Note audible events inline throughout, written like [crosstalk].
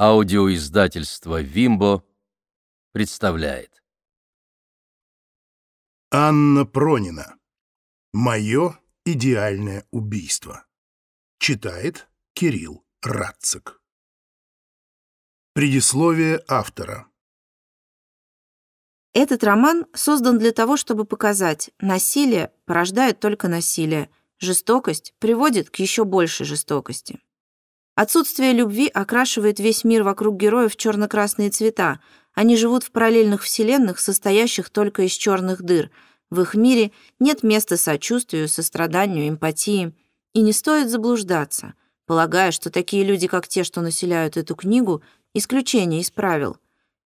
Аудиоиздательство «Вимбо» представляет. Анна Пронина. Мое идеальное убийство. Читает Кирилл Радцик. Предисловие автора. Этот роман создан для того, чтобы показать, насилие порождает только насилие, жестокость приводит к еще большей жестокости. Отсутствие любви окрашивает весь мир вокруг героев в черно-красные цвета. Они живут в параллельных вселенных, состоящих только из черных дыр. В их мире нет места сочувствию, состраданию, эмпатии. И не стоит заблуждаться, полагая, что такие люди, как те, что населяют эту книгу, исключение из правил.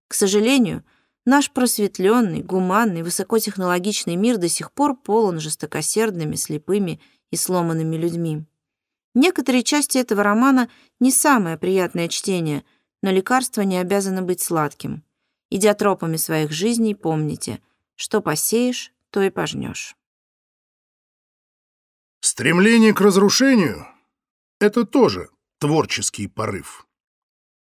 К сожалению, наш просветленный, гуманный, высокотехнологичный мир до сих пор полон жестокосердными, слепыми и сломанными людьми. Некоторые части этого романа не самое приятное чтение, но лекарство не обязано быть сладким. Идя тропами своих жизней, помните, что посеешь, то и пожнешь. Стремление к разрушению — это тоже творческий порыв.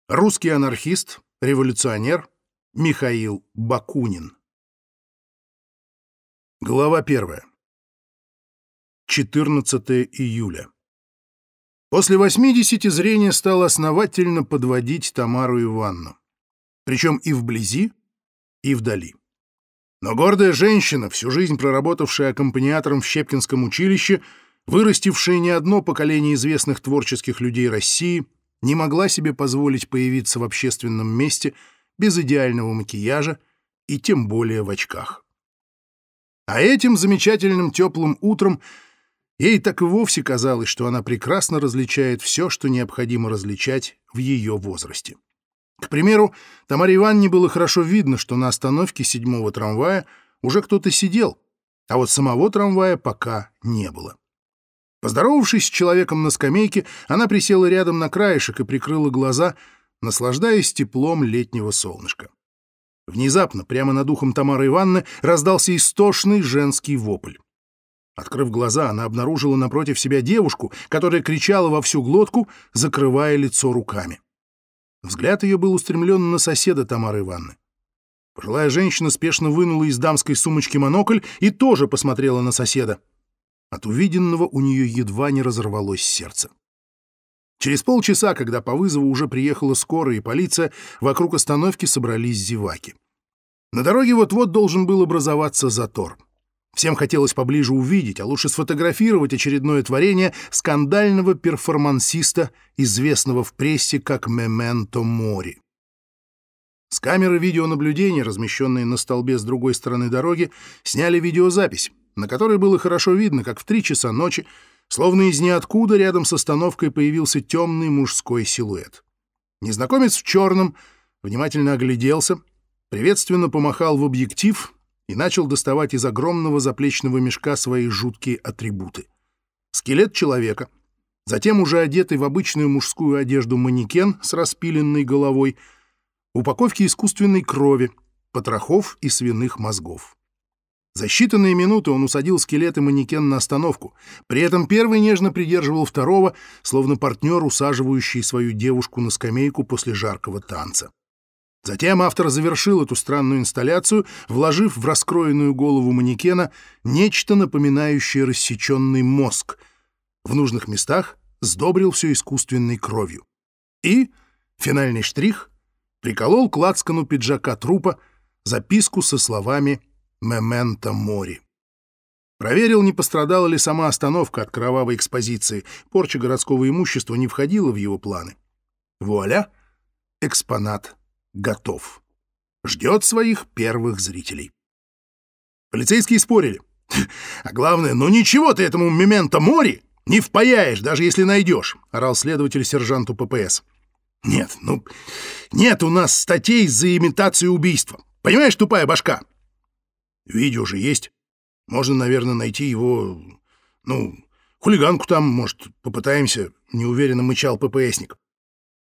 Русский анархист, революционер Михаил Бакунин. Глава первая. 14 июля. После 80 зрение стало основательно подводить Тамару Ивановну. Причем и вблизи, и вдали. Но гордая женщина, всю жизнь проработавшая аккомпаниатором в Щепкинском училище, вырастившая не одно поколение известных творческих людей России, не могла себе позволить появиться в общественном месте без идеального макияжа и тем более в очках. А этим замечательным теплым утром Ей так и вовсе казалось, что она прекрасно различает все, что необходимо различать в ее возрасте. К примеру, Тамаре Ивановне было хорошо видно, что на остановке седьмого трамвая уже кто-то сидел, а вот самого трамвая пока не было. Поздоровавшись с человеком на скамейке, она присела рядом на краешек и прикрыла глаза, наслаждаясь теплом летнего солнышка. Внезапно, прямо над ухом Тамары Ивановны, раздался истошный женский вопль. Открыв глаза, она обнаружила напротив себя девушку, которая кричала во всю глотку, закрывая лицо руками. Взгляд ее был устремлен на соседа Тамары Ивановны. Пожилая женщина спешно вынула из дамской сумочки монокль и тоже посмотрела на соседа. От увиденного у нее едва не разорвалось сердце. Через полчаса, когда по вызову уже приехала скорая и полиция, вокруг остановки собрались зеваки. На дороге вот-вот должен был образоваться затор — Всем хотелось поближе увидеть, а лучше сфотографировать очередное творение скандального перформансиста, известного в прессе как «Мементо Мори». С камеры видеонаблюдения, размещенной на столбе с другой стороны дороги, сняли видеозапись, на которой было хорошо видно, как в три часа ночи, словно из ниоткуда рядом с остановкой появился темный мужской силуэт. Незнакомец в черном внимательно огляделся, приветственно помахал в объектив и начал доставать из огромного заплечного мешка свои жуткие атрибуты. Скелет человека, затем уже одетый в обычную мужскую одежду манекен с распиленной головой, упаковки искусственной крови, потрохов и свиных мозгов. За считанные минуты он усадил скелет и манекен на остановку. При этом первый нежно придерживал второго, словно партнер, усаживающий свою девушку на скамейку после жаркого танца. Затем автор завершил эту странную инсталляцию, вложив в раскроенную голову манекена нечто напоминающее рассеченный мозг. В нужных местах сдобрил все искусственной кровью. И, финальный штрих, приколол к лацкану пиджака трупа записку со словами «Мементо мори». Проверил, не пострадала ли сама остановка от кровавой экспозиции. Порча городского имущества не входила в его планы. Вуаля! Экспонат готов. Ждет своих первых зрителей. Полицейские спорили. А главное, ну ничего ты этому мементо мори не впаяешь, даже если найдешь, орал следователь сержанту ППС. Нет, ну, нет у нас статей за имитацию убийства. Понимаешь, тупая башка? Видео же есть. Можно, наверное, найти его... Ну, хулиганку там, может, попытаемся, неуверенно мычал ППСник.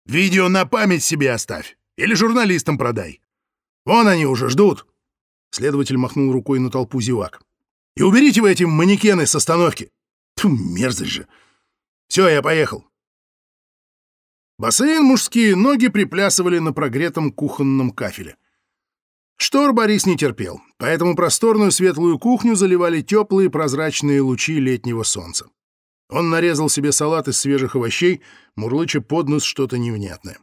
Видео на память себе оставь. Или журналистам продай. Вон они уже ждут. Следователь махнул рукой на толпу зевак. И уберите вы эти манекены с остановки. Тьфу, мерзость же. Все, я поехал. Босые мужские ноги приплясывали на прогретом кухонном кафеле. Штор Борис не терпел, поэтому просторную светлую кухню заливали теплые прозрачные лучи летнего солнца. Он нарезал себе салат из свежих овощей, мурлыча под нос что-то невнятное.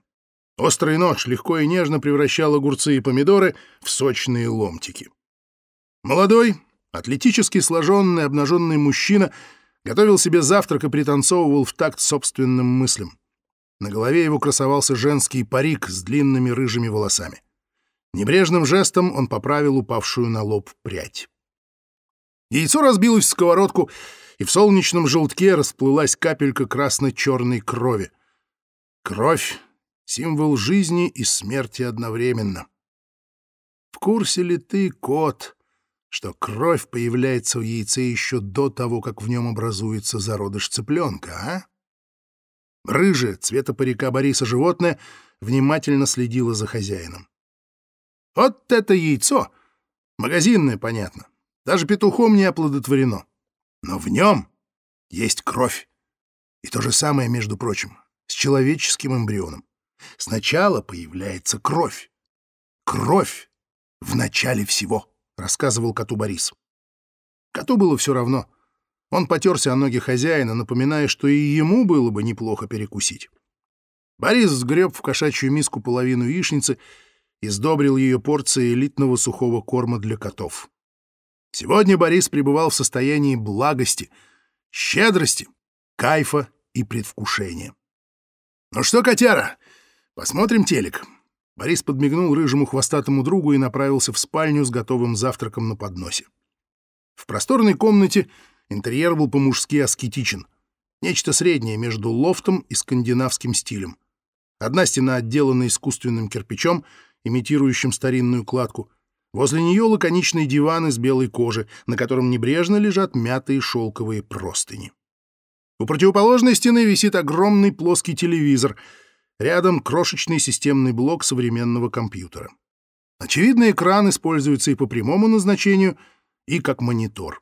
Острый нож легко и нежно превращал огурцы и помидоры в сочные ломтики. Молодой, атлетически сложенный, обнаженный мужчина готовил себе завтрак и пританцовывал в такт собственным мыслям. На голове его красовался женский парик с длинными рыжими волосами. Небрежным жестом он поправил упавшую на лоб прядь. Яйцо разбилось в сковородку, и в солнечном желтке расплылась капелька красно-черной крови. Кровь — символ жизни и смерти одновременно. В курсе ли ты, кот, что кровь появляется в яйце еще до того, как в нем образуется зародыш цыпленка, а? Рыжее, цвета парика Бориса животное, внимательно следило за хозяином. Вот это яйцо! Магазинное, понятно. Даже петухом не оплодотворено. Но в нем есть кровь. И то же самое, между прочим, с человеческим эмбрионом. Сначала появляется кровь. Кровь в начале всего, рассказывал коту Борис. Коту было все равно. Он потерся о ноги хозяина, напоминая, что и ему было бы неплохо перекусить. Борис сгреб в кошачью миску половину яичницы и сдобрил ее порцией элитного сухого корма для котов. Сегодня Борис пребывал в состоянии благости, щедрости, кайфа и предвкушения. «Ну что, котяра, посмотрим телек». Борис подмигнул рыжему хвостатому другу и направился в спальню с готовым завтраком на подносе. В просторной комнате интерьер был по-мужски аскетичен. Нечто среднее между лофтом и скандинавским стилем. Одна стена отделана искусственным кирпичом, имитирующим старинную кладку. Возле нее лаконичный диван из белой кожи, на котором небрежно лежат мятые шелковые простыни. У противоположной стены висит огромный плоский телевизор. Рядом крошечный системный блок современного компьютера. Очевидно, экран используется и по прямому назначению, и как монитор.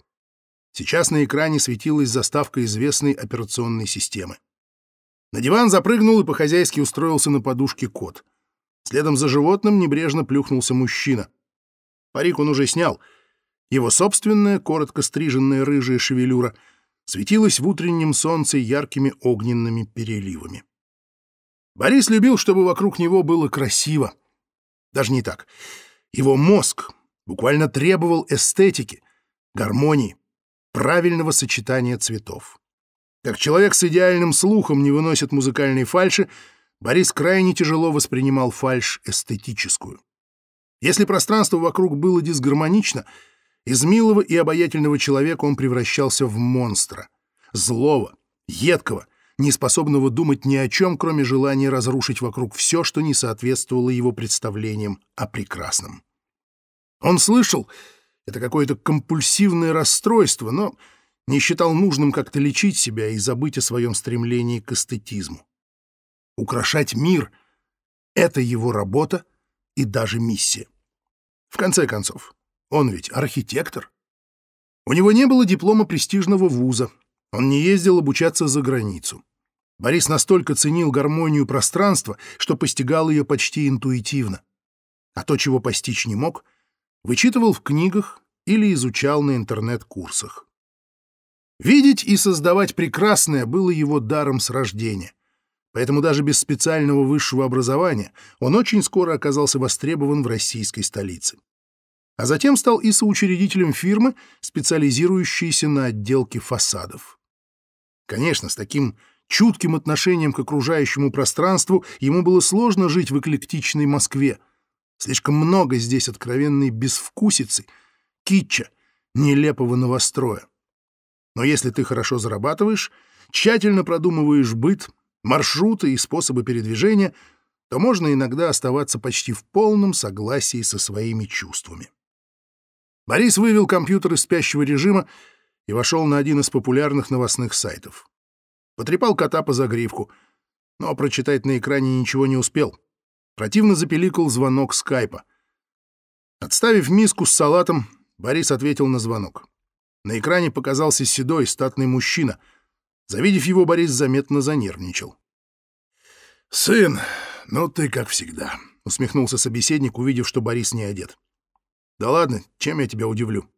Сейчас на экране светилась заставка известной операционной системы. На диван запрыгнул и по-хозяйски устроился на подушке кот — Следом за животным небрежно плюхнулся мужчина. Парик он уже снял. Его собственная, коротко стриженная рыжая шевелюра светилась в утреннем солнце яркими огненными переливами. Борис любил, чтобы вокруг него было красиво. Даже не так. Его мозг буквально требовал эстетики, гармонии, правильного сочетания цветов. Как человек с идеальным слухом не выносит музыкальной фальши, Борис крайне тяжело воспринимал фальшь эстетическую. Если пространство вокруг было дисгармонично, из милого и обаятельного человека он превращался в монстра, злого, едкого, неспособного думать ни о чем, кроме желания разрушить вокруг все, что не соответствовало его представлениям о прекрасном. Он слышал, это какое-то компульсивное расстройство, но не считал нужным как-то лечить себя и забыть о своем стремлении к эстетизму. Украшать мир — это его работа и даже миссия. В конце концов, он ведь архитектор. У него не было диплома престижного вуза, он не ездил обучаться за границу. Борис настолько ценил гармонию пространства, что постигал ее почти интуитивно. А то, чего постичь не мог, вычитывал в книгах или изучал на интернет-курсах. Видеть и создавать прекрасное было его даром с рождения. Поэтому даже без специального высшего образования он очень скоро оказался востребован в российской столице. А затем стал и соучредителем фирмы, специализирующейся на отделке фасадов. Конечно, с таким чутким отношением к окружающему пространству ему было сложно жить в эклектичной Москве. Слишком много здесь откровенной безвкусицы, китча, нелепого новостроя. Но если ты хорошо зарабатываешь, тщательно продумываешь быт, маршруты и способы передвижения, то можно иногда оставаться почти в полном согласии со своими чувствами. Борис вывел компьютер из спящего режима и вошел на один из популярных новостных сайтов. Потрепал кота по загривку, но прочитать на экране ничего не успел. Противно запеликал звонок скайпа. Отставив миску с салатом, Борис ответил на звонок. На экране показался седой, статный мужчина — Завидев его, Борис заметно занервничал. «Сын, ну ты как всегда», — усмехнулся собеседник, увидев, что Борис не одет. «Да ладно, чем я тебя удивлю?»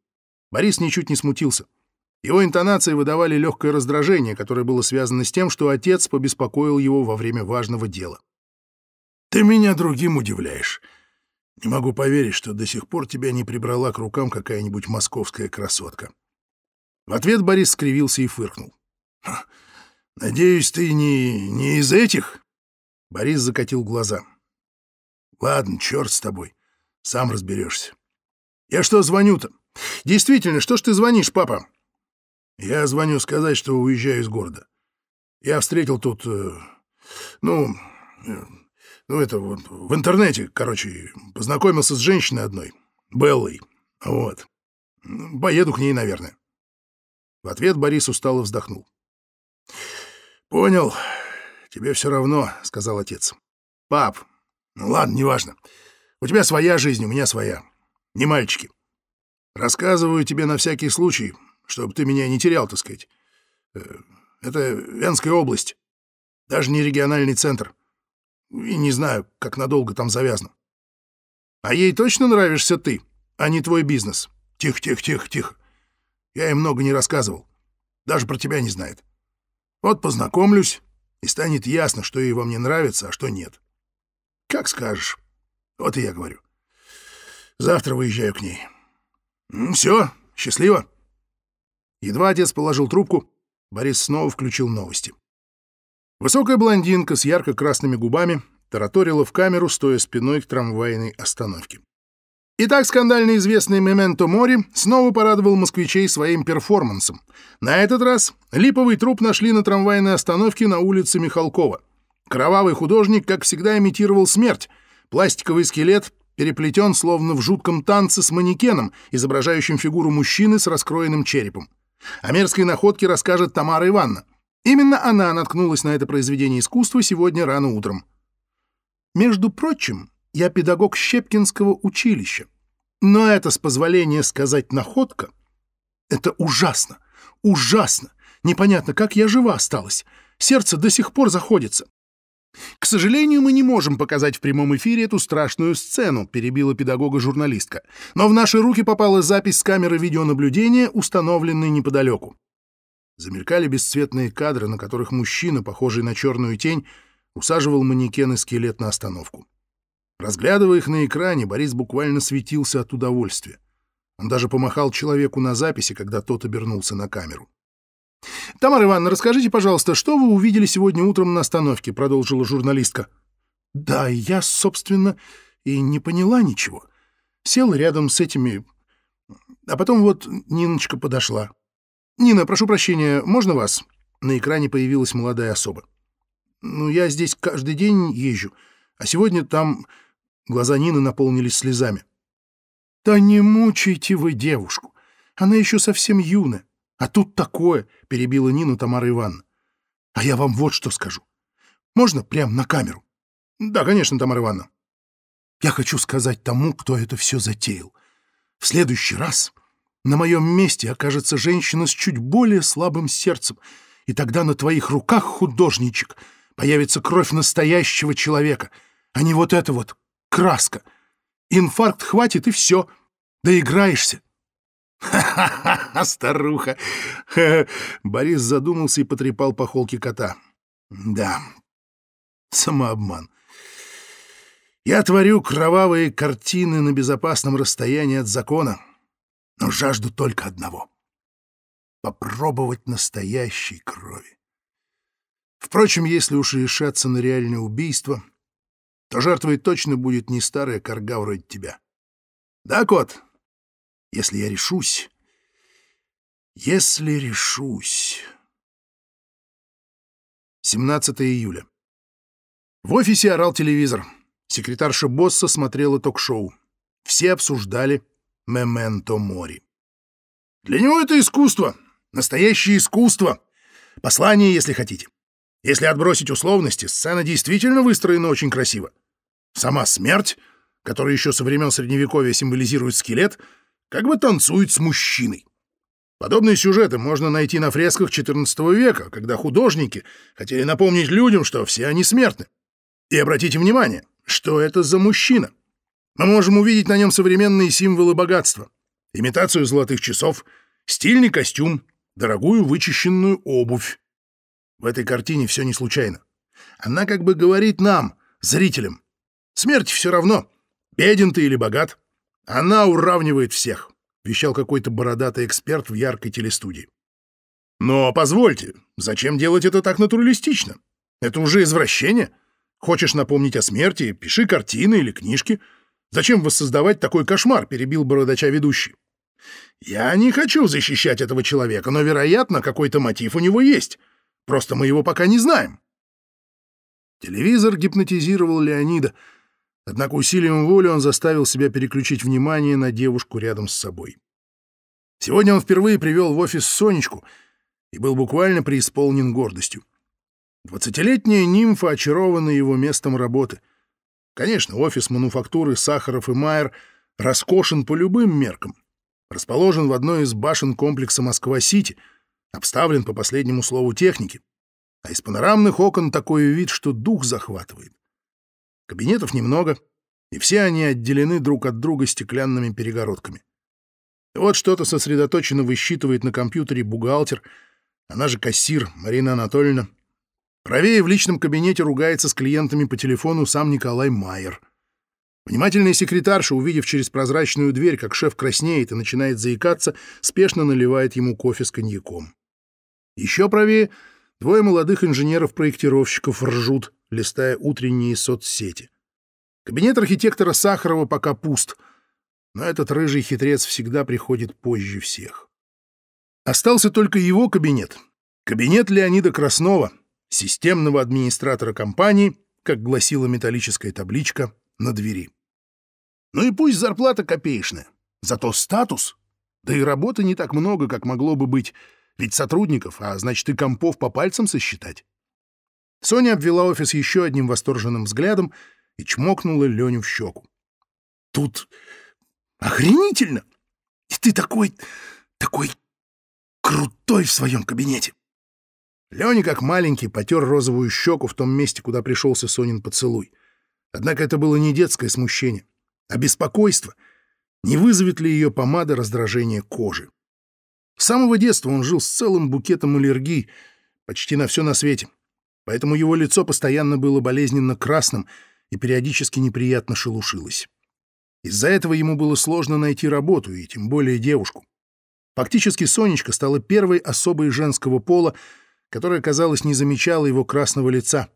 Борис ничуть не смутился. Его интонации выдавали легкое раздражение, которое было связано с тем, что отец побеспокоил его во время важного дела. «Ты меня другим удивляешь. Не могу поверить, что до сих пор тебя не прибрала к рукам какая-нибудь московская красотка». В ответ Борис скривился и фыркнул. «Надеюсь, ты не, не из этих?» Борис закатил глаза. «Ладно, черт с тобой. Сам разберешься. Я что звоню-то? Действительно, что ж ты звонишь, папа?» «Я звоню сказать, что уезжаю из города. Я встретил тут... Э, ну... Э, ну, это вот в интернете, короче, познакомился с женщиной одной, Беллой. Вот. Поеду к ней, наверное». В ответ Борис устало вздохнул. «Понял. Тебе все равно», — сказал отец. «Пап, ну ладно, неважно. У тебя своя жизнь, у меня своя. Не мальчики. Рассказываю тебе на всякий случай, чтобы ты меня не терял, так сказать. Э, это Венская область. Даже не региональный центр. И не знаю, как надолго там завязано. А ей точно нравишься ты, а не твой бизнес? Тихо, тихо, тихо, тихо. Я ей много не рассказывал. Даже про тебя не знает. Вот познакомлюсь, и станет ясно, что ей во мне нравится, а что нет. Как скажешь. Вот и я говорю. Завтра выезжаю к ней. Все, счастливо. Едва отец положил трубку, Борис снова включил новости. Высокая блондинка с ярко-красными губами тараторила в камеру, стоя спиной к трамвайной остановке. Итак, скандально известный «Мементо Мори» снова порадовал москвичей своим перформансом. На этот раз липовый труп нашли на трамвайной остановке на улице Михалкова. Кровавый художник, как всегда, имитировал смерть. Пластиковый скелет переплетен, словно в жутком танце с манекеном, изображающим фигуру мужчины с раскроенным черепом. О мерзкой находке расскажет Тамара Ивановна. Именно она наткнулась на это произведение искусства сегодня рано утром. Между прочим, я педагог Щепкинского училища. Но это, с позволения сказать, находка — это ужасно, ужасно. Непонятно, как я жива осталась. Сердце до сих пор заходится. «К сожалению, мы не можем показать в прямом эфире эту страшную сцену», перебила педагога журналистка. «Но в наши руки попала запись с камеры видеонаблюдения, установленной неподалеку». Замелькали бесцветные кадры, на которых мужчина, похожий на черную тень, усаживал манекен и скелет на остановку. Разглядывая их на экране, Борис буквально светился от удовольствия. Он даже помахал человеку на записи, когда тот обернулся на камеру. «Тамара Ивановна, расскажите, пожалуйста, что вы увидели сегодня утром на остановке?» — продолжила журналистка. «Да, я, собственно, и не поняла ничего. Села рядом с этими... А потом вот Ниночка подошла. «Нина, прошу прощения, можно вас?» На экране появилась молодая особа. «Ну, я здесь каждый день езжу, а сегодня там Глаза Нины наполнились слезами. «Да не мучайте вы девушку. Она еще совсем юная. А тут такое!» — перебила Нину Тамара Ивановна. «А я вам вот что скажу. Можно прямо на камеру?» «Да, конечно, Тамара Ивановна». «Я хочу сказать тому, кто это все затеял. В следующий раз на моем месте окажется женщина с чуть более слабым сердцем, и тогда на твоих руках, художничек, появится кровь настоящего человека, а не вот это вот краска. Инфаркт хватит, и все. Доиграешься. «Ха-ха-ха, [laughs] старуха!» [laughs] Борис задумался и потрепал по холке кота. «Да, самообман. Я творю кровавые картины на безопасном расстоянии от закона, но жажду только одного — попробовать настоящей крови. Впрочем, если уж решаться на реальное убийство, то жертвой точно будет не старая корга вроде тебя. Да, кот? Если я решусь... Если решусь... 17 июля. В офисе орал телевизор. Секретарша босса смотрела ток-шоу. Все обсуждали «Мементо Мори». Для него это искусство, настоящее искусство. Послание, если хотите. Если отбросить условности, сцена действительно выстроена очень красиво. Сама смерть, которая еще со времен Средневековья символизирует скелет, как бы танцует с мужчиной. Подобные сюжеты можно найти на фресках XIV века, когда художники хотели напомнить людям, что все они смертны. И обратите внимание, что это за мужчина. Мы можем увидеть на нем современные символы богатства. Имитацию золотых часов, стильный костюм, дорогую вычищенную обувь. В этой картине все не случайно. Она как бы говорит нам, зрителям, смерть все равно, беден ты или богат. Она уравнивает всех, вещал какой-то бородатый эксперт в яркой телестудии. Но позвольте, зачем делать это так натуралистично? Это уже извращение. Хочешь напомнить о смерти, пиши картины или книжки. Зачем воссоздавать такой кошмар, перебил бородача ведущий. Я не хочу защищать этого человека, но, вероятно, какой-то мотив у него есть. Просто мы его пока не знаем. Телевизор гипнотизировал Леонида, однако усилием воли он заставил себя переключить внимание на девушку рядом с собой. Сегодня он впервые привел в офис Сонечку — и был буквально преисполнен гордостью. Двадцатилетняя нимфа очарована его местом работы. Конечно, офис мануфактуры Сахаров и Майер роскошен по любым меркам. Расположен в одной из башен комплекса Москва-Сити, обставлен по последнему слову техники. А из панорамных окон такой вид, что дух захватывает. Кабинетов немного, и все они отделены друг от друга стеклянными перегородками. вот что-то сосредоточенно высчитывает на компьютере бухгалтер — она же кассир Марина Анатольевна. Правее в личном кабинете ругается с клиентами по телефону сам Николай Майер. Внимательная секретарша, увидев через прозрачную дверь, как шеф краснеет и начинает заикаться, спешно наливает ему кофе с коньяком. Еще правее двое молодых инженеров-проектировщиков ржут, листая утренние соцсети. Кабинет архитектора Сахарова пока пуст, но этот рыжий хитрец всегда приходит позже всех. Остался только его кабинет. Кабинет Леонида Краснова, системного администратора компании, как гласила металлическая табличка на двери. Ну и пусть зарплата копеечная, зато статус. Да и работы не так много, как могло бы быть, ведь сотрудников, а значит и компов по пальцам сосчитать. Соня обвела офис еще одним восторженным взглядом и чмокнула Леню в щеку. «Тут охренительно! И ты такой, такой крутой в своем кабинете. Леня, как маленький, потер розовую щеку в том месте, куда пришелся Сонин поцелуй. Однако это было не детское смущение, а беспокойство, не вызовет ли ее помада раздражение кожи. С самого детства он жил с целым букетом аллергий, почти на все на свете, поэтому его лицо постоянно было болезненно красным и периодически неприятно шелушилось. Из-за этого ему было сложно найти работу, и тем более девушку. Фактически Сонечка стала первой особой женского пола, которая, казалось, не замечала его красного лица,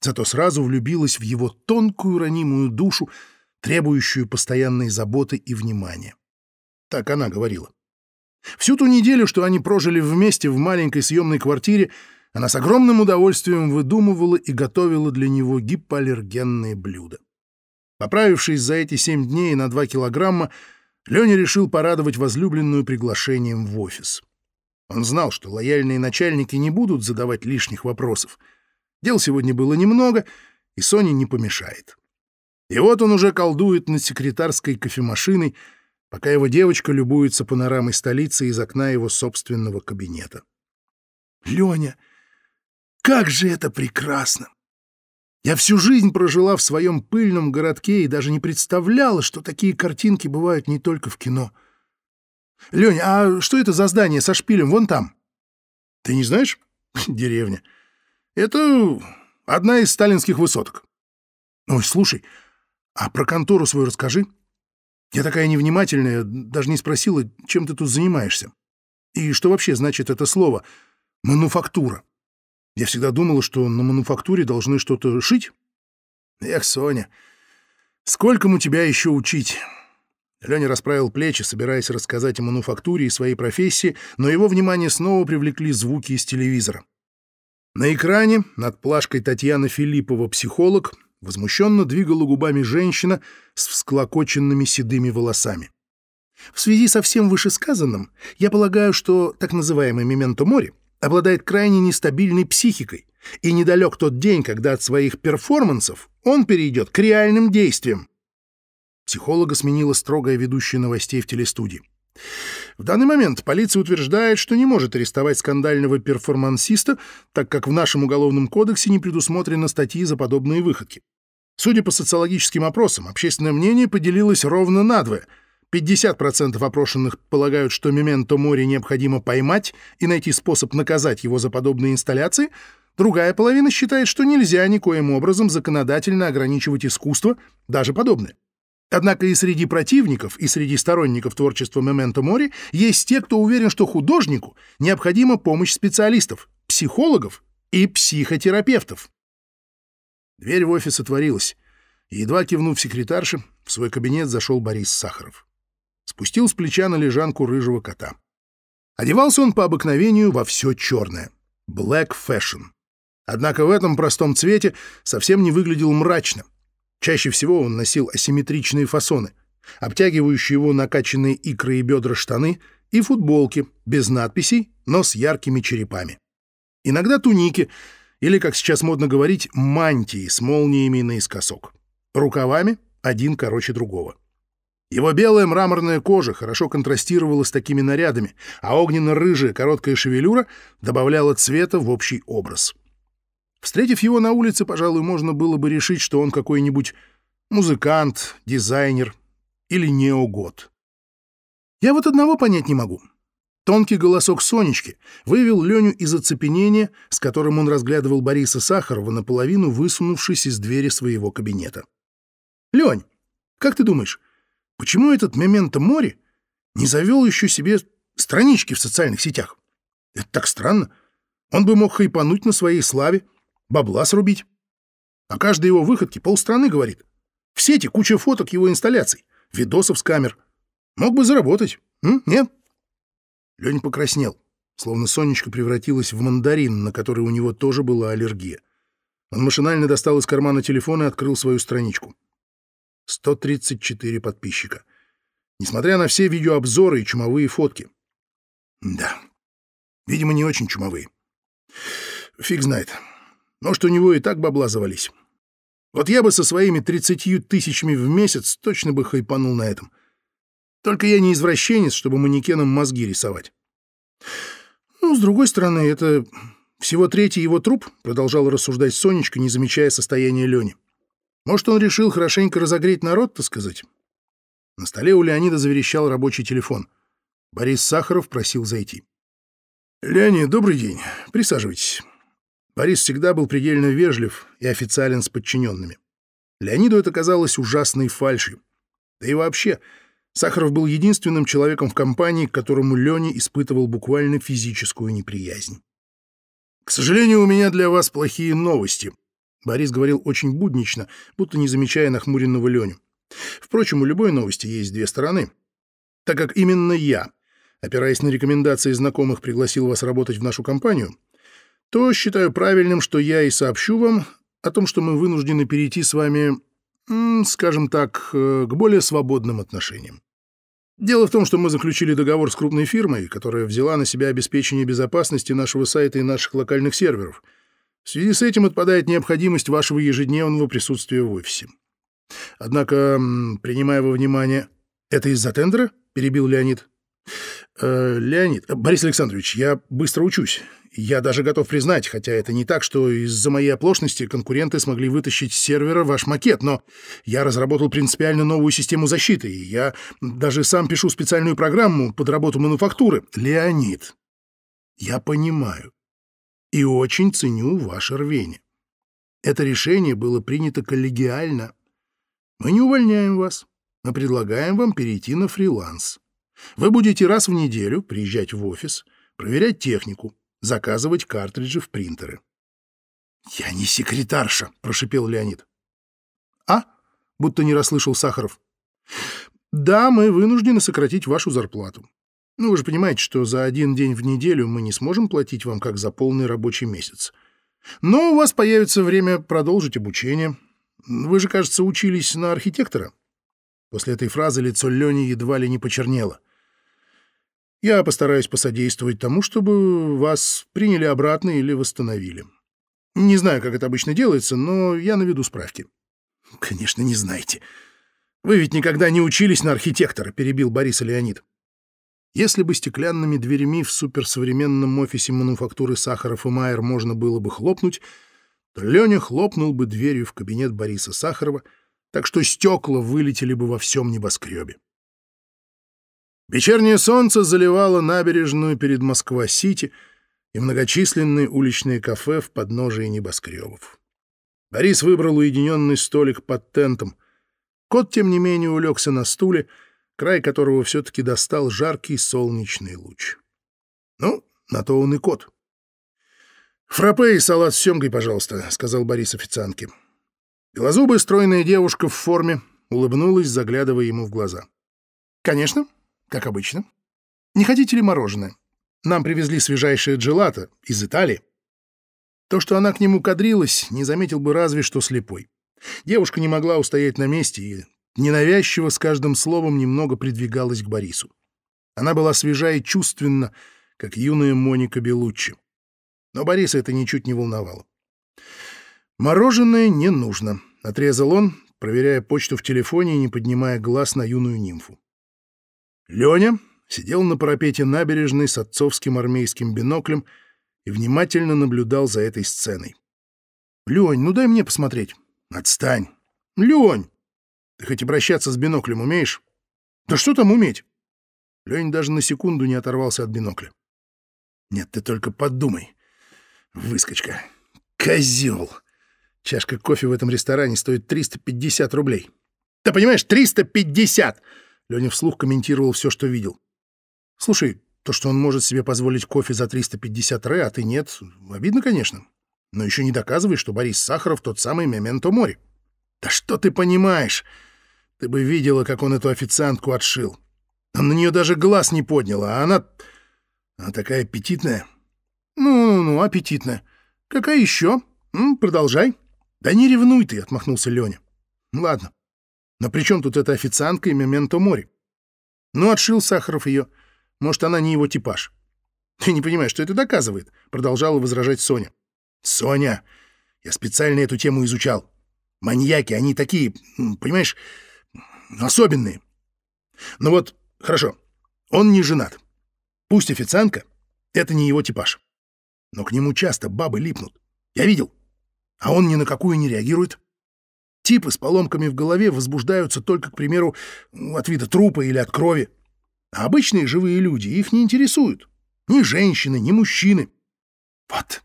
зато сразу влюбилась в его тонкую ранимую душу, требующую постоянной заботы и внимания. Так она говорила. Всю ту неделю, что они прожили вместе в маленькой съемной квартире, она с огромным удовольствием выдумывала и готовила для него гипоаллергенные блюда. Поправившись за эти семь дней на два килограмма, Леня решил порадовать возлюбленную приглашением в офис. Он знал, что лояльные начальники не будут задавать лишних вопросов. Дел сегодня было немного, и Соне не помешает. И вот он уже колдует над секретарской кофемашиной, пока его девочка любуется панорамой столицы из окна его собственного кабинета. «Леня, как же это прекрасно! Я всю жизнь прожила в своем пыльном городке и даже не представляла, что такие картинки бывают не только в кино. Лёня, а что это за здание со шпилем вон там? Ты не знаешь? [laughs] Деревня. Это одна из сталинских высоток. Ой, слушай, а про контору свою расскажи. Я такая невнимательная, даже не спросила, чем ты тут занимаешься. И что вообще значит это слово «мануфактура»? Я всегда думала, что на мануфактуре должны что-то шить. Эх, Соня, сколько му тебя еще учить? Леня расправил плечи, собираясь рассказать о мануфактуре и своей профессии, но его внимание снова привлекли звуки из телевизора. На экране над плашкой Татьяна Филиппова, психолог, возмущенно двигала губами женщина с всклокоченными седыми волосами. В связи со всем вышесказанным, я полагаю, что так называемый «мементо море» обладает крайне нестабильной психикой, и недалек тот день, когда от своих перформансов он перейдет к реальным действиям. Психолога сменила строгая ведущая новостей в телестудии. В данный момент полиция утверждает, что не может арестовать скандального перформансиста, так как в нашем уголовном кодексе не предусмотрены статьи за подобные выходки. Судя по социологическим опросам, общественное мнение поделилось ровно надвое. 50% опрошенных полагают, что Мементо Мори необходимо поймать и найти способ наказать его за подобные инсталляции, другая половина считает, что нельзя никоим образом законодательно ограничивать искусство, даже подобное. Однако и среди противников, и среди сторонников творчества Мементо Мори есть те, кто уверен, что художнику необходима помощь специалистов, психологов и психотерапевтов. Дверь в офис отворилась, и, едва кивнув секретарше, в свой кабинет зашел Борис Сахаров. Спустил с плеча на лежанку рыжего кота. Одевался он по обыкновению во все черное. Black fashion. Однако в этом простом цвете совсем не выглядел мрачно — Чаще всего он носил асимметричные фасоны, обтягивающие его накачанные икры и бедра штаны и футболки, без надписей, но с яркими черепами. Иногда туники, или, как сейчас модно говорить, мантии с молниями наискосок. Рукавами один короче другого. Его белая мраморная кожа хорошо контрастировала с такими нарядами, а огненно-рыжая короткая шевелюра добавляла цвета в общий образ. Встретив его на улице, пожалуй, можно было бы решить, что он какой-нибудь музыкант, дизайнер или неогод. Я вот одного понять не могу. Тонкий голосок Сонечки вывел Леню из оцепенения, с которым он разглядывал Бориса Сахарова, наполовину высунувшись из двери своего кабинета. «Лень, как ты думаешь, почему этот Мементо Мори не завел еще себе странички в социальных сетях? Это так странно. Он бы мог хайпануть на своей славе, бабла срубить. А каждой его выходке полстраны говорит. В сети куча фоток его инсталляций, видосов с камер. Мог бы заработать, м? нет? Лень покраснел, словно Сонечка превратилась в мандарин, на который у него тоже была аллергия. Он машинально достал из кармана телефон и открыл свою страничку. 134 подписчика. Несмотря на все видеообзоры и чумовые фотки. Да, видимо, не очень чумовые. Фиг знает. Может, у него и так бабла завались. Вот я бы со своими тридцатью тысячами в месяц точно бы хайпанул на этом. Только я не извращенец, чтобы манекеном мозги рисовать. Ну, с другой стороны, это всего третий его труп, продолжал рассуждать Сонечка, не замечая состояния Лени. Может, он решил хорошенько разогреть народ, так сказать? На столе у Леонида заверещал рабочий телефон. Борис Сахаров просил зайти. «Леонид, добрый день. Присаживайтесь». Борис всегда был предельно вежлив и официален с подчиненными. Леониду это казалось ужасной фальшью. Да и вообще, Сахаров был единственным человеком в компании, к которому Леня испытывал буквально физическую неприязнь. «К сожалению, у меня для вас плохие новости», — Борис говорил очень буднично, будто не замечая нахмуренного Леню. «Впрочем, у любой новости есть две стороны. Так как именно я, опираясь на рекомендации знакомых, пригласил вас работать в нашу компанию, то считаю правильным, что я и сообщу вам о том, что мы вынуждены перейти с вами, скажем так, э, к более свободным отношениям. Дело в том, что мы заключили договор с крупной фирмой, которая взяла на себя обеспечение безопасности нашего сайта и наших локальных серверов. В связи с этим отпадает необходимость вашего ежедневного присутствия в офисе. Однако, принимая во внимание... «Это из-за тендера?» — перебил Леонид. Э, Леонид, Борис Александрович, я быстро учусь. Я даже готов признать, хотя это не так, что из-за моей оплошности конкуренты смогли вытащить с сервера ваш макет, но я разработал принципиально новую систему защиты, и я даже сам пишу специальную программу под работу мануфактуры. Леонид, я понимаю и очень ценю ваше рвение. Это решение было принято коллегиально. Мы не увольняем вас, мы предлагаем вам перейти на фриланс. Вы будете раз в неделю приезжать в офис, проверять технику, заказывать картриджи в принтеры. «Я не секретарша», — прошипел Леонид. «А?» — будто не расслышал Сахаров. «Да, мы вынуждены сократить вашу зарплату. Ну, вы же понимаете, что за один день в неделю мы не сможем платить вам как за полный рабочий месяц. Но у вас появится время продолжить обучение. Вы же, кажется, учились на архитектора». После этой фразы лицо Лени едва ли не почернело. Я постараюсь посодействовать тому, чтобы вас приняли обратно или восстановили. Не знаю, как это обычно делается, но я наведу справки. Конечно, не знаете. Вы ведь никогда не учились на архитектора, перебил Борис Леонид. Если бы стеклянными дверями в суперсовременном офисе мануфактуры Сахаров и Майер можно было бы хлопнуть, то Леня хлопнул бы дверью в кабинет Бориса Сахарова, так что стекла вылетели бы во всем небоскребе. Вечернее солнце заливало набережную перед Москва-Сити и многочисленные уличные кафе в подножии небоскребов. Борис выбрал уединенный столик под тентом. Кот, тем не менее, улегся на стуле, край которого все-таки достал жаркий солнечный луч. Ну, на то он и кот. «Фраппе и салат с семгой, пожалуйста», — сказал Борис официантке. Белозубая стройная девушка в форме улыбнулась, заглядывая ему в глаза. «Конечно», как обычно. Не хотите ли мороженое? Нам привезли свежайшее джелато из Италии. То, что она к нему кадрилась, не заметил бы разве что слепой. Девушка не могла устоять на месте и ненавязчиво с каждым словом немного придвигалась к Борису. Она была свежа и чувственна, как юная Моника Белуччи. Но Бориса это ничуть не волновало. «Мороженое не нужно», — отрезал он, проверяя почту в телефоне и не поднимая глаз на юную нимфу. Леня сидел на парапете набережной с отцовским армейским биноклем и внимательно наблюдал за этой сценой. «Лень, ну дай мне посмотреть». «Отстань». «Лень, ты хоть обращаться с биноклем умеешь?» «Да что там уметь?» Лень даже на секунду не оторвался от бинокля. «Нет, ты только подумай. Выскочка. Козел. Чашка кофе в этом ресторане стоит 350 рублей. Ты понимаешь, 350! Леня вслух комментировал все, что видел. «Слушай, то, что он может себе позволить кофе за 350 ре, а ты нет, обидно, конечно. Но еще не доказывай, что Борис Сахаров тот самый Мементо Мори. Да что ты понимаешь? Ты бы видела, как он эту официантку отшил. Он на нее даже глаз не поднял, а она... Она такая аппетитная. Ну-ну-ну, аппетитная. Какая еще? М, продолжай. Да не ревнуй ты, отмахнулся Леня. Ладно. Но при чем тут эта официантка и Мементо Мори? Ну, отшил Сахаров ее. Может, она не его типаж. [laughs] Ты не понимаешь, что это доказывает? Продолжала возражать Соня. Соня, я специально эту тему изучал. Маньяки, они такие, понимаешь, особенные. Ну вот, хорошо, он не женат. Пусть официантка — это не его типаж. Но к нему часто бабы липнут. Я видел. А он ни на какую не реагирует. Типы с поломками в голове возбуждаются только, к примеру, от вида трупа или от крови. А обычные живые люди их не интересуют. Ни женщины, ни мужчины. Вот.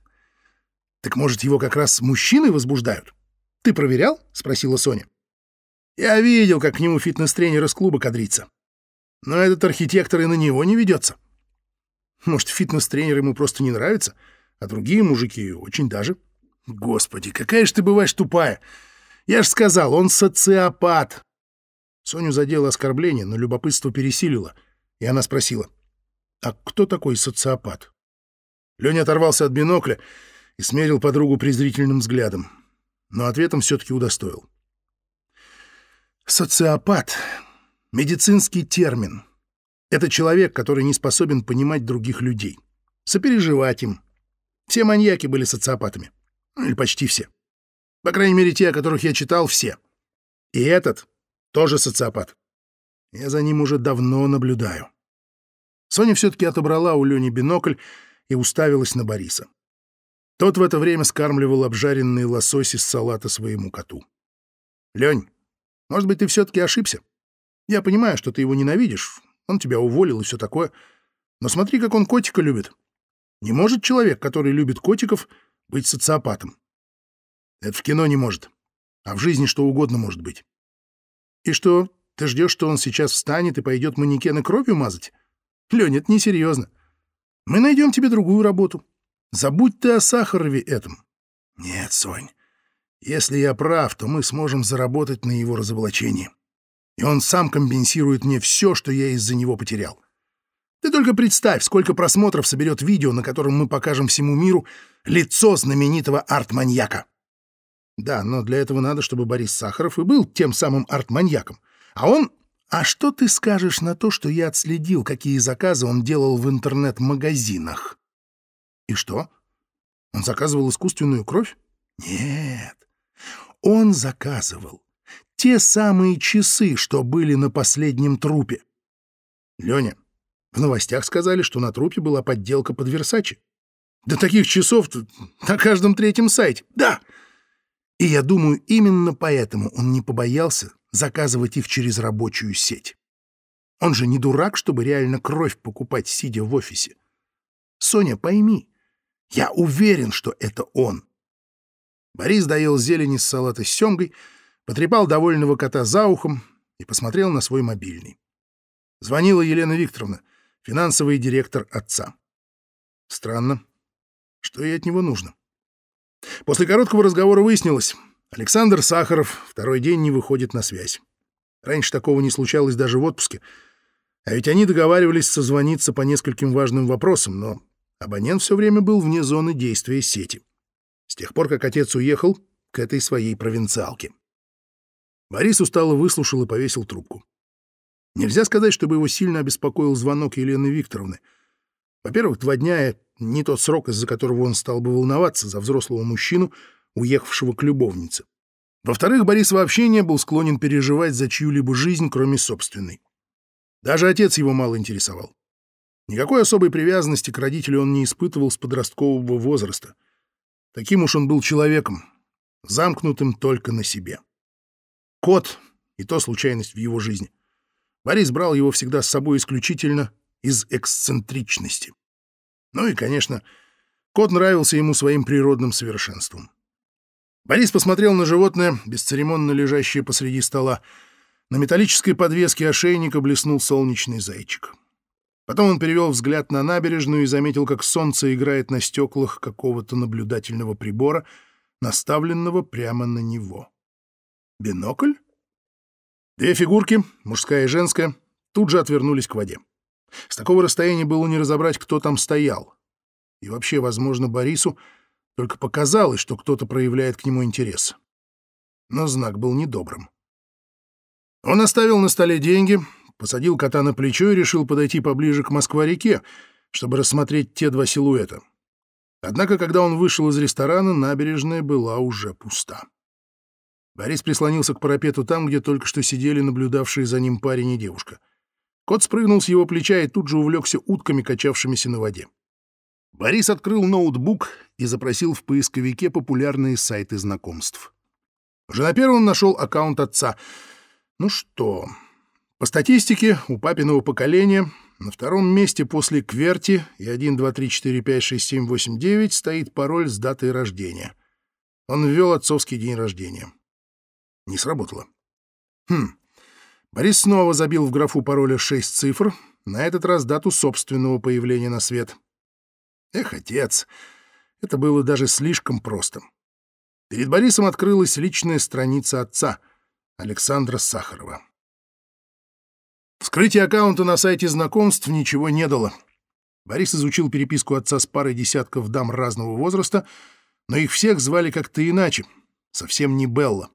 Так может, его как раз мужчины возбуждают? Ты проверял? — спросила Соня. Я видел, как к нему фитнес-тренер из клуба кадрится. Но этот архитектор и на него не ведется. Может, фитнес-тренер ему просто не нравится, а другие мужики очень даже. Господи, какая же ты бываешь тупая! Я ж сказал, он социопат. Соню задело оскорбление, но любопытство пересилило, и она спросила, а кто такой социопат? Леня оторвался от бинокля и смерил подругу презрительным взглядом, но ответом все-таки удостоил. Социопат — медицинский термин. Это человек, который не способен понимать других людей, сопереживать им. Все маньяки были социопатами. Или почти все. По крайней мере, те, о которых я читал, все. И этот тоже социопат. Я за ним уже давно наблюдаю. Соня все-таки отобрала у Лени бинокль и уставилась на Бориса. Тот в это время скармливал обжаренный лосось из салата своему коту. «Лень, может быть, ты все-таки ошибся? Я понимаю, что ты его ненавидишь, он тебя уволил и все такое. Но смотри, как он котика любит. Не может человек, который любит котиков, быть социопатом. Это в кино не может. А в жизни что угодно может быть. И что, ты ждешь, что он сейчас встанет и пойдет манекены кровью мазать? Лёня, это несерьезно. Мы найдем тебе другую работу. Забудь ты о Сахарове этом. Нет, Сонь, если я прав, то мы сможем заработать на его разоблачении. И он сам компенсирует мне все, что я из-за него потерял. Ты только представь, сколько просмотров соберет видео, на котором мы покажем всему миру лицо знаменитого арт-маньяка. Да, но для этого надо, чтобы Борис Сахаров и был тем самым арт-маньяком. А он... А что ты скажешь на то, что я отследил, какие заказы он делал в интернет-магазинах? И что? Он заказывал искусственную кровь? Нет. Он заказывал те самые часы, что были на последнем трупе. Леня, В новостях сказали, что на трупе была подделка под Версачи. Да таких часов на каждом третьем сайте. Да! И я думаю, именно поэтому он не побоялся заказывать их через рабочую сеть. Он же не дурак, чтобы реально кровь покупать, сидя в офисе. Соня, пойми, я уверен, что это он. Борис доел зелень из салата с семгой, потрепал довольного кота за ухом и посмотрел на свой мобильный. Звонила Елена Викторовна, финансовый директор отца. Странно. Что ей от него нужно? После короткого разговора выяснилось, Александр Сахаров второй день не выходит на связь. Раньше такого не случалось даже в отпуске. А ведь они договаривались созвониться по нескольким важным вопросам, но абонент все время был вне зоны действия сети. С тех пор, как отец уехал к этой своей провинциалке. Борис устало выслушал и повесил трубку. Нельзя сказать, чтобы его сильно обеспокоил звонок Елены Викторовны. Во-первых, два дня — не тот срок, из-за которого он стал бы волноваться за взрослого мужчину, уехавшего к любовнице. Во-вторых, Борис вообще не был склонен переживать за чью-либо жизнь, кроме собственной. Даже отец его мало интересовал. Никакой особой привязанности к родителю он не испытывал с подросткового возраста. Таким уж он был человеком, замкнутым только на себе. Кот — и то случайность в его жизни. Борис брал его всегда с собой исключительно из эксцентричности. Ну и, конечно, кот нравился ему своим природным совершенством. Борис посмотрел на животное, бесцеремонно лежащее посреди стола. На металлической подвеске ошейника блеснул солнечный зайчик. Потом он перевел взгляд на набережную и заметил, как солнце играет на стеклах какого-то наблюдательного прибора, наставленного прямо на него. Бинокль? Две фигурки, мужская и женская, тут же отвернулись к воде. С такого расстояния было не разобрать, кто там стоял. И вообще, возможно, Борису только показалось, что кто-то проявляет к нему интерес. Но знак был недобрым. Он оставил на столе деньги, посадил кота на плечо и решил подойти поближе к Москва-реке, чтобы рассмотреть те два силуэта. Однако, когда он вышел из ресторана, набережная была уже пуста. Борис прислонился к парапету там, где только что сидели наблюдавшие за ним парень и девушка. Кот спрыгнул с его плеча и тут же увлекся утками, качавшимися на воде. Борис открыл ноутбук и запросил в поисковике популярные сайты знакомств. Уже на первом нашел аккаунт отца. Ну что, по статистике, у папиного поколения на втором месте после Кверти и 1, 2, 3, 4, 5, 6, 7, 8, 9 стоит пароль с датой рождения. Он ввел отцовский день рождения. Не сработало. Хм. Борис снова забил в графу пароля шесть цифр, на этот раз дату собственного появления на свет. Эх, отец, это было даже слишком просто. Перед Борисом открылась личная страница отца, Александра Сахарова. Вскрытие аккаунта на сайте знакомств ничего не дало. Борис изучил переписку отца с парой десятков дам разного возраста, но их всех звали как-то иначе, совсем не Белла.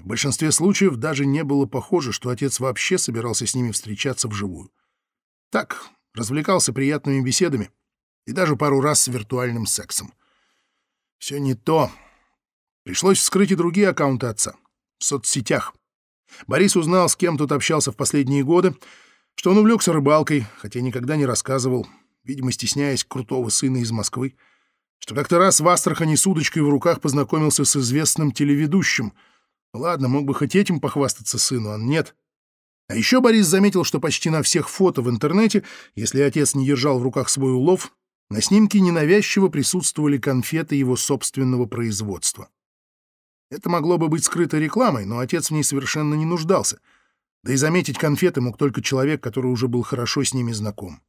В большинстве случаев даже не было похоже, что отец вообще собирался с ними встречаться вживую. Так, развлекался приятными беседами и даже пару раз с виртуальным сексом. Все не то. Пришлось вскрыть и другие аккаунты отца в соцсетях. Борис узнал, с кем тут общался в последние годы, что он увлекся рыбалкой, хотя никогда не рассказывал, видимо, стесняясь крутого сына из Москвы, что как-то раз в Астрахани с удочкой в руках познакомился с известным телеведущим — Ладно, мог бы хоть этим похвастаться сыну, а нет. А еще Борис заметил, что почти на всех фото в интернете, если отец не держал в руках свой улов, на снимке ненавязчиво присутствовали конфеты его собственного производства. Это могло бы быть скрытой рекламой, но отец в ней совершенно не нуждался. Да и заметить конфеты мог только человек, который уже был хорошо с ними знаком.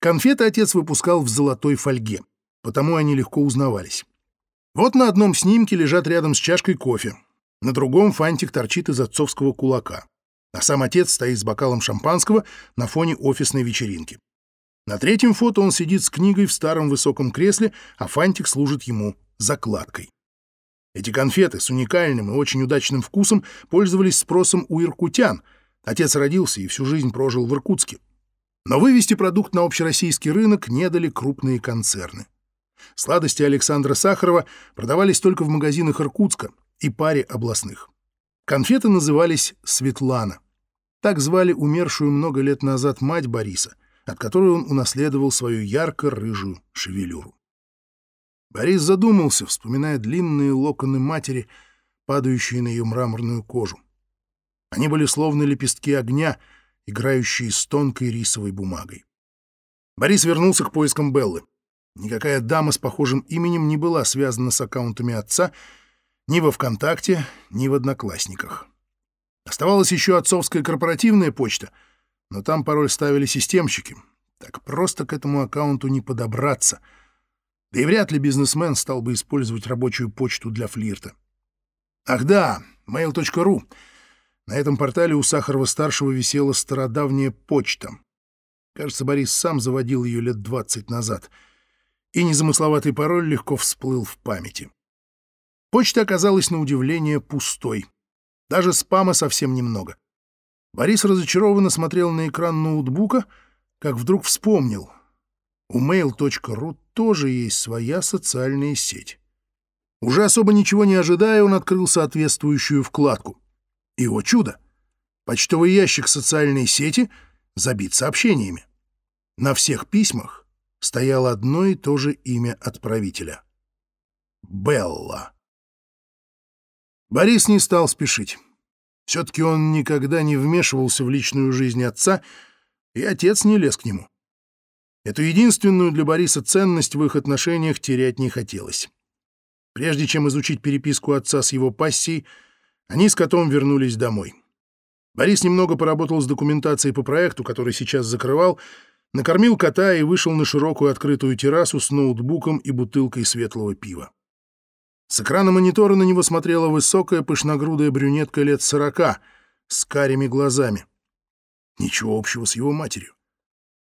Конфеты отец выпускал в золотой фольге, потому они легко узнавались. Вот на одном снимке лежат рядом с чашкой кофе, на другом фантик торчит из отцовского кулака, а сам отец стоит с бокалом шампанского на фоне офисной вечеринки. На третьем фото он сидит с книгой в старом высоком кресле, а фантик служит ему закладкой. Эти конфеты с уникальным и очень удачным вкусом пользовались спросом у иркутян. Отец родился и всю жизнь прожил в Иркутске. Но вывести продукт на общероссийский рынок не дали крупные концерны. Сладости Александра Сахарова продавались только в магазинах Иркутска, и паре областных. Конфеты назывались «Светлана». Так звали умершую много лет назад мать Бориса, от которой он унаследовал свою ярко-рыжую шевелюру. Борис задумался, вспоминая длинные локоны матери, падающие на ее мраморную кожу. Они были словно лепестки огня, играющие с тонкой рисовой бумагой. Борис вернулся к поискам Беллы. Никакая дама с похожим именем не была связана с аккаунтами отца ни во ВКонтакте, ни в Одноклассниках. Оставалась еще отцовская корпоративная почта, но там пароль ставили системщики. Так просто к этому аккаунту не подобраться. Да и вряд ли бизнесмен стал бы использовать рабочую почту для флирта. Ах да, mail.ru. На этом портале у Сахарова-старшего висела стародавняя почта. Кажется, Борис сам заводил ее лет двадцать назад — и незамысловатый пароль легко всплыл в памяти. Почта оказалась на удивление пустой. Даже спама совсем немного. Борис разочарованно смотрел на экран ноутбука, как вдруг вспомнил. У mail.ru тоже есть своя социальная сеть. Уже особо ничего не ожидая, он открыл соответствующую вкладку. И, о чудо! Почтовый ящик социальной сети забит сообщениями. На всех письмах стояло одно и то же имя отправителя — Белла. Борис не стал спешить. Все-таки он никогда не вмешивался в личную жизнь отца, и отец не лез к нему. Эту единственную для Бориса ценность в их отношениях терять не хотелось. Прежде чем изучить переписку отца с его пассией, они с котом вернулись домой. Борис немного поработал с документацией по проекту, который сейчас закрывал, накормил кота и вышел на широкую открытую террасу с ноутбуком и бутылкой светлого пива. С экрана монитора на него смотрела высокая пышногрудая брюнетка лет сорока с карими глазами. Ничего общего с его матерью.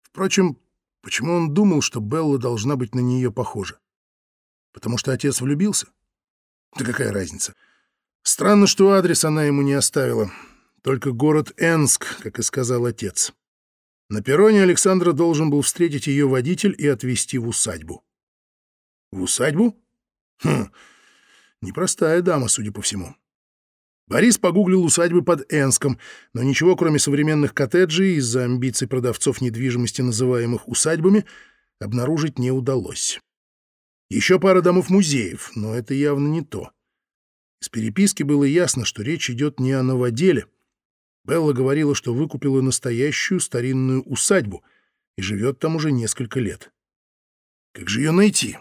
Впрочем, почему он думал, что Белла должна быть на нее похожа? Потому что отец влюбился? Да какая разница? Странно, что адрес она ему не оставила. Только город Энск, как и сказал отец. На перроне Александра должен был встретить ее водитель и отвезти в усадьбу. В усадьбу? Хм, непростая дама, судя по всему. Борис погуглил усадьбы под Энском, но ничего, кроме современных коттеджей из-за амбиций продавцов недвижимости, называемых усадьбами, обнаружить не удалось. Еще пара домов-музеев, но это явно не то. Из переписки было ясно, что речь идет не о новоделе — Белла говорила, что выкупила настоящую старинную усадьбу и живет там уже несколько лет. Как же ее найти?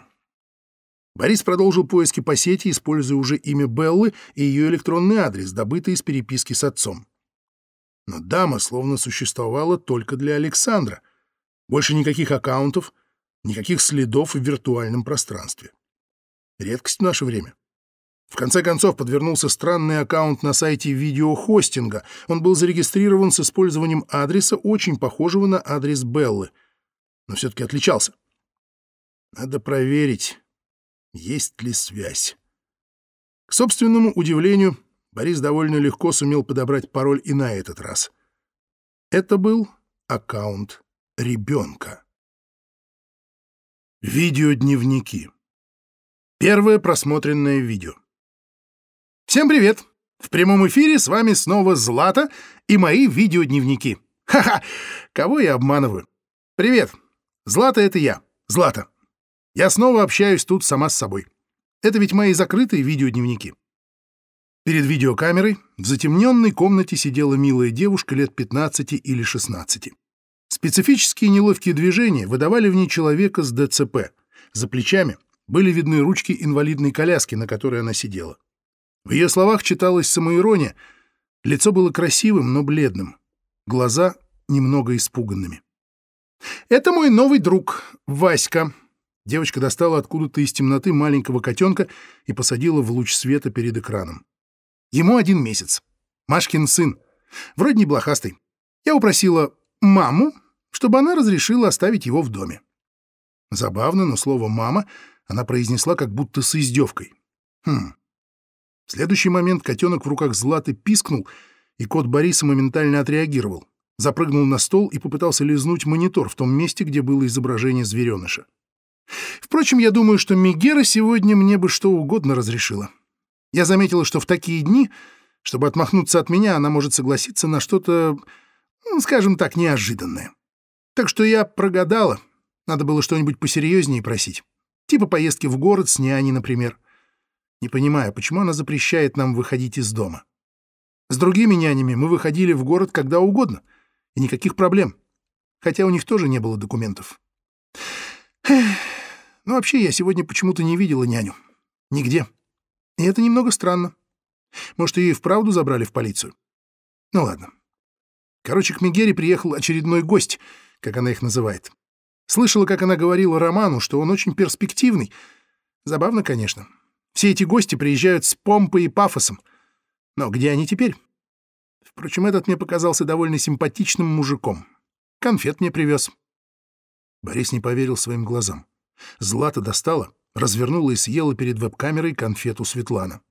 Борис продолжил поиски по сети, используя уже имя Беллы и ее электронный адрес, добытый из переписки с отцом. Но дама словно существовала только для Александра. Больше никаких аккаунтов, никаких следов в виртуальном пространстве. Редкость в наше время. В конце концов, подвернулся странный аккаунт на сайте видеохостинга. Он был зарегистрирован с использованием адреса, очень похожего на адрес Беллы, но все-таки отличался. Надо проверить, есть ли связь. К собственному удивлению, Борис довольно легко сумел подобрать пароль и на этот раз. Это был аккаунт ребенка. Видеодневники. Первое просмотренное видео. Всем привет! В прямом эфире с вами снова Злата и мои видеодневники. Ха-ха! Кого я обманываю? Привет! Злата — это я, Злата. Я снова общаюсь тут сама с собой. Это ведь мои закрытые видеодневники. Перед видеокамерой в затемненной комнате сидела милая девушка лет 15 или 16. Специфические неловкие движения выдавали в ней человека с ДЦП. За плечами были видны ручки инвалидной коляски, на которой она сидела. В ее словах читалась самоирония. Лицо было красивым, но бледным. Глаза немного испуганными. «Это мой новый друг, Васька». Девочка достала откуда-то из темноты маленького котенка и посадила в луч света перед экраном. Ему один месяц. Машкин сын. Вроде не блохастый. Я упросила маму, чтобы она разрешила оставить его в доме. Забавно, но слово «мама» она произнесла как будто с издевкой. Хм, в следующий момент котенок в руках Златы пискнул, и кот Бориса моментально отреагировал. Запрыгнул на стол и попытался лизнуть монитор в том месте, где было изображение звереныша. Впрочем, я думаю, что Мегера сегодня мне бы что угодно разрешила. Я заметила, что в такие дни, чтобы отмахнуться от меня, она может согласиться на что-то, ну, скажем так, неожиданное. Так что я прогадала. Надо было что-нибудь посерьезнее просить. Типа поездки в город с няней, например. Не понимаю, почему она запрещает нам выходить из дома. С другими нянями мы выходили в город когда угодно, и никаких проблем. Хотя у них тоже не было документов. Эх, ну, вообще, я сегодня почему-то не видела няню. Нигде. И это немного странно. Может, ее и вправду забрали в полицию? Ну ладно. Короче, к Мегере приехал очередной гость, как она их называет. Слышала, как она говорила Роману, что он очень перспективный. Забавно, конечно. Все эти гости приезжают с помпой и пафосом. Но где они теперь? Впрочем, этот мне показался довольно симпатичным мужиком. Конфет мне привез. Борис не поверил своим глазам. Злата достала, развернула и съела перед веб-камерой конфету Светлана.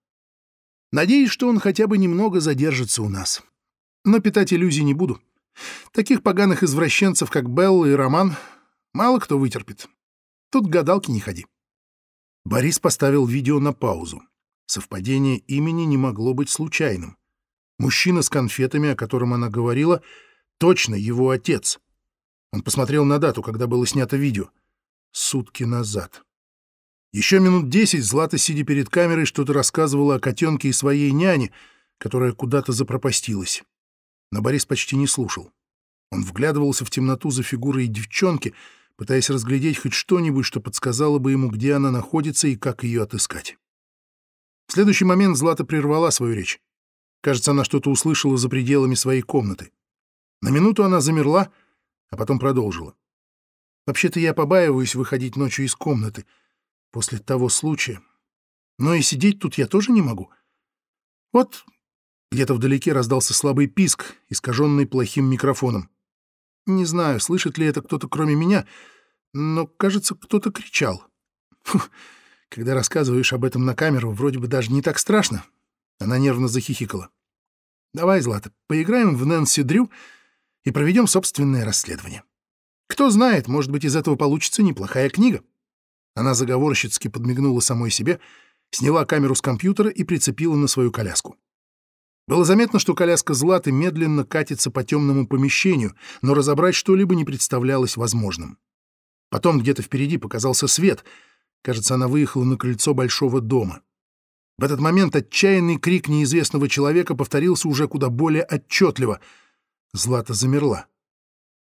Надеюсь, что он хотя бы немного задержится у нас. Но питать иллюзий не буду. Таких поганых извращенцев, как Белла и Роман, мало кто вытерпит. Тут гадалки не ходи. Борис поставил видео на паузу. Совпадение имени не могло быть случайным. Мужчина с конфетами, о котором она говорила, точно его отец. Он посмотрел на дату, когда было снято видео. Сутки назад. Еще минут десять Злата, сидя перед камерой, что-то рассказывала о котенке и своей няне, которая куда-то запропастилась. Но Борис почти не слушал. Он вглядывался в темноту за фигурой девчонки, пытаясь разглядеть хоть что-нибудь, что подсказало бы ему, где она находится и как ее отыскать. В следующий момент Злата прервала свою речь. Кажется, она что-то услышала за пределами своей комнаты. На минуту она замерла, а потом продолжила. «Вообще-то я побаиваюсь выходить ночью из комнаты после того случая. Но и сидеть тут я тоже не могу. Вот где-то вдалеке раздался слабый писк, искаженный плохим микрофоном. Не знаю, слышит ли это кто-то кроме меня, но, кажется, кто-то кричал. Фух, когда рассказываешь об этом на камеру, вроде бы даже не так страшно. Она нервно захихикала. Давай, Злата, поиграем в Нэнси Дрю и проведем собственное расследование. Кто знает, может быть, из этого получится неплохая книга. Она заговорщицки подмигнула самой себе, сняла камеру с компьютера и прицепила на свою коляску. Было заметно, что коляска Златы медленно катится по темному помещению, но разобрать что-либо не представлялось возможным. Потом где-то впереди показался свет. Кажется, она выехала на крыльцо большого дома. В этот момент отчаянный крик неизвестного человека повторился уже куда более отчетливо. Злата замерла.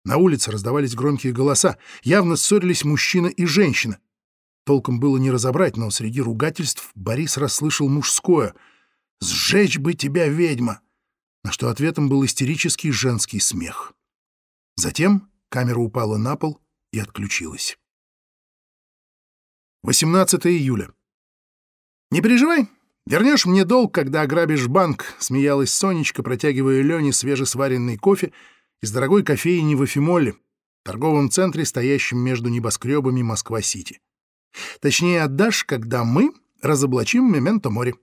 На улице раздавались громкие голоса. Явно ссорились мужчина и женщина. Толком было не разобрать, но среди ругательств Борис расслышал мужское «Сжечь бы тебя, ведьма!» на что ответом был истерический женский смех. Затем камера упала на пол и отключилась. 18 июля. «Не переживай, вернешь мне долг, когда ограбишь банк», — смеялась Сонечка, протягивая Лене свежесваренный кофе из дорогой кофейни в Эфимолле, торговом центре, стоящем между небоскребами Москва-Сити. Точнее, отдашь, когда мы разоблачим Мементо море.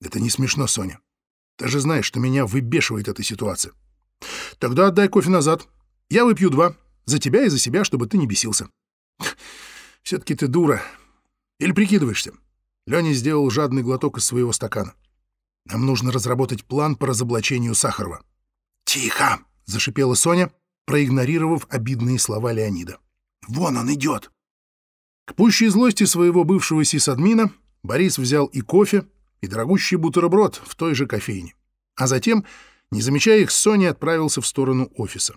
Это не смешно, Соня. Ты же знаешь, что меня выбешивает эта ситуация. Тогда отдай кофе назад. Я выпью два. За тебя и за себя, чтобы ты не бесился. Все-таки ты дура. Или прикидываешься? Леня сделал жадный глоток из своего стакана. Нам нужно разработать план по разоблачению Сахарова. «Тихо!» — зашипела Соня, проигнорировав обидные слова Леонида. «Вон он идет!» К пущей злости своего бывшего сисадмина Борис взял и кофе, и дорогущий бутерброд в той же кофейне. А затем, не замечая их, Соня отправился в сторону офиса.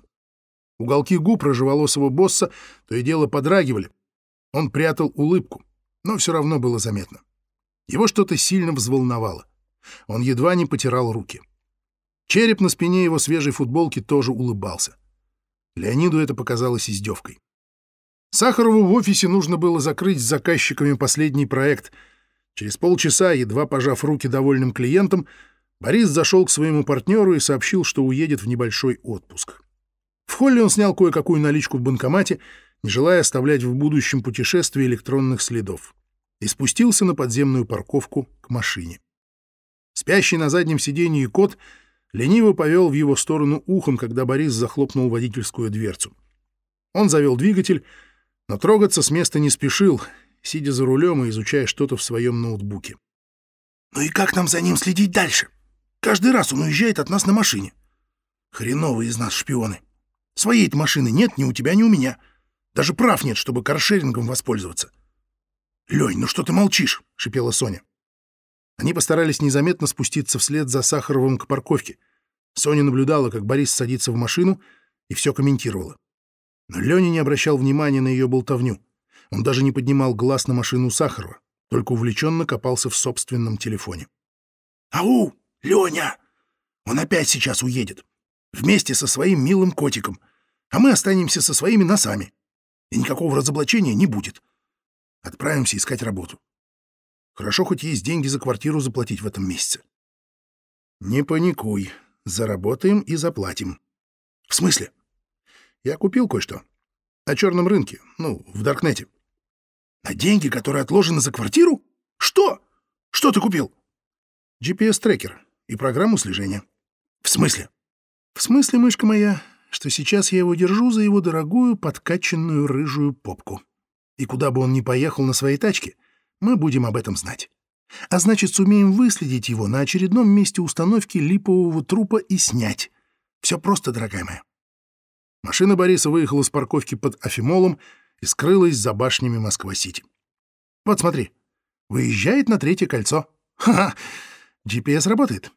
Уголки губ рыжеволосого босса то и дело подрагивали. Он прятал улыбку, но все равно было заметно. Его что-то сильно взволновало. Он едва не потирал руки. Череп на спине его свежей футболки тоже улыбался. Леониду это показалось издевкой. Сахарову в офисе нужно было закрыть с заказчиками последний проект. Через полчаса, едва пожав руки довольным клиентам, Борис зашел к своему партнеру и сообщил, что уедет в небольшой отпуск. В холле он снял кое-какую наличку в банкомате, не желая оставлять в будущем путешествии электронных следов, и спустился на подземную парковку к машине. Спящий на заднем сиденье кот лениво повел в его сторону ухом, когда Борис захлопнул водительскую дверцу. Он завел двигатель, но трогаться с места не спешил, сидя за рулем и изучая что-то в своем ноутбуке. «Ну и как нам за ним следить дальше? Каждый раз он уезжает от нас на машине. Хреновые из нас шпионы. Своей-то машины нет ни у тебя, ни у меня. Даже прав нет, чтобы каршерингом воспользоваться. «Лень, ну что ты молчишь?» — шипела Соня. Они постарались незаметно спуститься вслед за Сахаровым к парковке. Соня наблюдала, как Борис садится в машину, и все комментировала. Но Леня не обращал внимания на ее болтовню. Он даже не поднимал глаз на машину Сахарова, только увлеченно копался в собственном телефоне. «Ау, Леня! Он опять сейчас уедет. Вместе со своим милым котиком. А мы останемся со своими носами. И никакого разоблачения не будет. Отправимся искать работу. Хорошо, хоть есть деньги за квартиру заплатить в этом месяце. Не паникуй. Заработаем и заплатим. В смысле? Я купил кое-что. На черном рынке, ну, в Даркнете. На деньги, которые отложены за квартиру? Что? Что ты купил? GPS-трекер и программу слежения. В смысле? В смысле, мышка моя, что сейчас я его держу за его дорогую подкачанную рыжую попку. И куда бы он ни поехал на своей тачке, мы будем об этом знать. А значит, сумеем выследить его на очередном месте установки липового трупа и снять. Все просто, дорогая моя. Машина Бориса выехала с парковки под Афимолом и скрылась за башнями Москва-Сити. Вот смотри, выезжает на третье кольцо. Ха-ха! GPS работает.